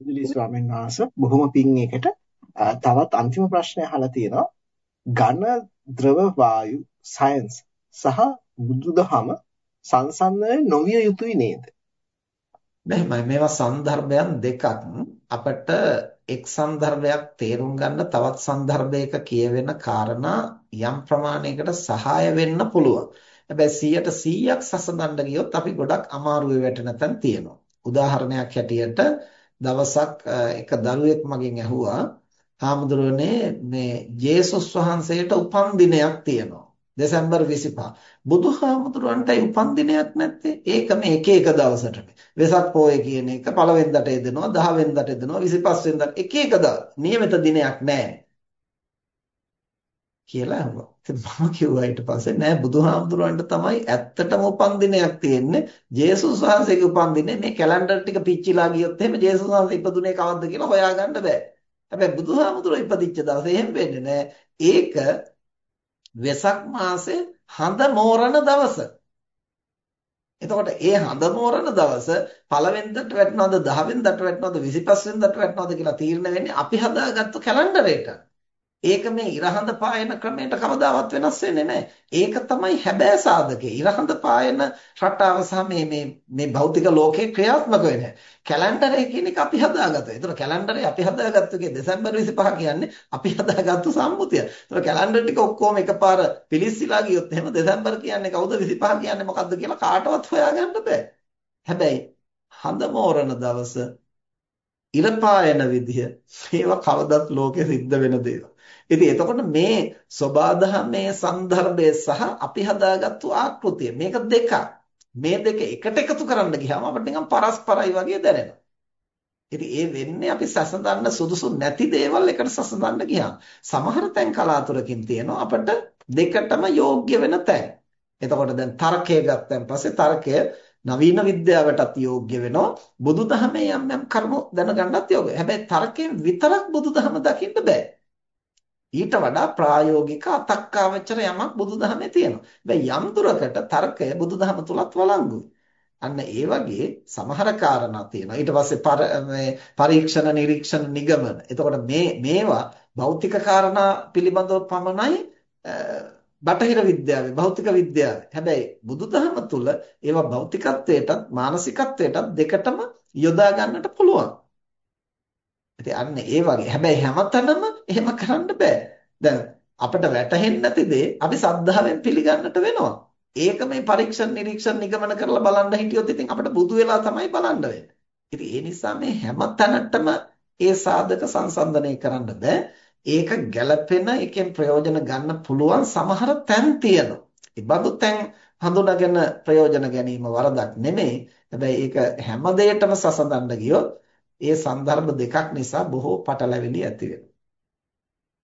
බුදුලි ස්වාමීන් වහන්සේ බොහොම පිං එකට තවත් අන්තිම ප්‍රශ්නය අහලා තියෙනවා. ඝන ද්‍රව වායු සයන්ස් සහ බුදුදහම සංසන්දනය නොවිය යුතුයි නේද? මෙහෙමයි. මේවා સંદર્ભයන් දෙකක්. අපට එක් સંદર્ભයක් තේරුම් ගන්න තවත් સંદર્ભයක කියවෙන කාරණා යම් ප්‍රමාණයකට සහාය වෙන්න පුළුවන්. හැබැයි 100ට 100ක් සසඳන්න ගියොත් අපි ගොඩක් අමාරුවේ වැටෙන තැන් තියෙනවා. උදාහරණයක් හැටියට දවසක් එක දරුවෙක් මගෙන් ඇහුවා හාමුදුරනේ මේ ජේසුස් වහන්සේට උපන් දිනයක් තියෙනවා. දෙසැම්බර් 25 බුදුහාමුදුරන්ටයි උපන් දිනයක් නැත්තේ? ඒක මේ එක එක දවසට. වෙසක් පොය කියන එක පළවෙනිදට එදෙනවා 10 වෙනිදට එදෙනවා 25 වෙනිදට එක එක දා නියමිත දිනයක් නැහැ කියලා අහුවා. ඉතින් මම කිව්වා ඊට පස්සේ නෑ බුදුහාමුදුරන්ට තමයි ඇත්තටම උපන් දිනයක් තියෙන්නේ. ජේසුස් වහන්සේගේ උපන් දිනේ මේ කැලෙන්ඩර් ටික පිච්චිලා ගියොත් එහෙම ජේසුස් වහන්සේ ඉපදුනේ කවද්ද කියලා හොයාගන්න බෑ. හැබැයි බුදුහාමුදුරුවෝ ඉපදිච්ච දවසේ එහෙම වෙන්නේ නෑ. ඒක වෙසක් මාසේ හඳ මෝරන දවස. එතකොට ඒ හඳ මෝරන දවස පළවෙනිදට වැටෙනවද 10 වෙනිදට වැටෙනවද 25 වෙනිදට වැටෙනවද කියලා තීරණය වෙන්නේ අපි හදාගත්තු කැලෙන්ඩරේට. ඒක මේ ඉරහඳ පායන ක්‍රමයට කවදාවත් වෙනස් වෙන්නේ නැහැ. ඒක තමයි හැබෑ සාධකේ. ඉරහඳ පායන රටාව සහ මේ මේ මේ භෞතික ලෝකේ ක්‍රියාත්මක වෙන්නේ. කැලෙන්ඩරේ කියන එක අපි හදාගත්තා. ඒතර කැලෙන්ඩරේ අපි හදාගත්තුකේ දෙසැම්බර් 25 කියන්නේ අපි හදාගත්තු සම්මුතිය. ඒතර කැලෙන්ඩර් ටික ඔක්කොම එකපාර පිලිස්සලා ගියොත් එහෙම දෙසැම්බර් කියන්නේ කවුද 25 කියන්නේ මොකක්ද කියලා කාටවත් හොයාගන්න බෑ. හැබැයි හඳ මෝරන දවස ඉරපා යන විදිය මේවා කවදත් ලෝකෙ සිද්ධ වෙන දේවල්. ඉතින් එතකොට මේ සබාධමේ સંદર્ભය සහ අපි හදාගත්තු ආකෘතිය මේක දෙක. මේ දෙක එකට එකතු කරන්න ගියාම අපිට නිකන් පරස්පරයි වගේ දැනෙනවා. ඉතින් ඒ වෙන්නේ අපි සසඳන්න සුදුසු නැති දේවල් එකට සසඳන්න ගියාම. සමහර තැන් කලාතුරකින් තියෙනවා අපිට දෙකටම යෝග්‍ය වෙන තැන්. එතකොට දැන් තර්කය ගත්තන් පස්සේ තර්කය නවීන විද්‍යාවටත් යෝග්‍ය වෙනවා බුදුදහමේ යම් යම් කරුණු දැනගන්නත් යෝග්‍යයි. හැබැයි තර්කයෙන් විතරක් බුදුදහම දකින්න බෑ. ඊට වඩා ප්‍රායෝගික අතක්කාවචර යමක් බුදුදහමේ තියෙනවා. හැබැයි යම් දුරකට තර්කය බුදුදහම තුලත් වළංගුයි. අන්න ඒ වගේ සමහර කාරණා තියෙනවා. ඊට පස්සේ පරීක්ෂණ නිරීක්ෂණ නිගමන. එතකොට මේ මේවා භෞතික කාරණා පිළිබඳව පමණයි බටහිර විද්‍යාවේ භෞතික විද්‍යාවේ. හැබැයි බුදුදහම තුල ඒවා භෞතිකත්වයටත් මානසිකත්වයටත් දෙකටම යොදා ගන්නට පුළුවන්. ඉතින් අන්න ඒ වගේ. හැබැයි හැමතැනම එහෙම කරන්න බෑ. දැන් අපිට වැටහෙන්නේ නැති දේ අපි සද්ධාවෙන් පිළිගන්නට වෙනවා. ඒක මේ පරීක්ෂණ නිරීක්ෂණ නිගමන කරලා බලන්න හිටියොත් ඉතින් අපිට බුදු වෙලා තමයි බලන්න වෙන්නේ. ඉතින් ඒ නිසා මේ හැමතැනටම ඒ සාධක සංසන්දනය කරන්න බෑ. ඒක ගැළපෙන එකෙන් ප්‍රයෝජන ගන්න පුළුවන් සමහර තැන් තියෙනවා. ඒ බඳු තැන් හඳුනාගෙන ප්‍රයෝජන ගැනීම වරදක් නෙමෙයි. හැබැයි ඒක හැම දෙයකටම සසඳන්න ගියොත් ඒ સંદર્ભ දෙකක් නිසා බොහෝ පටලැවිලි ඇති වෙනවා.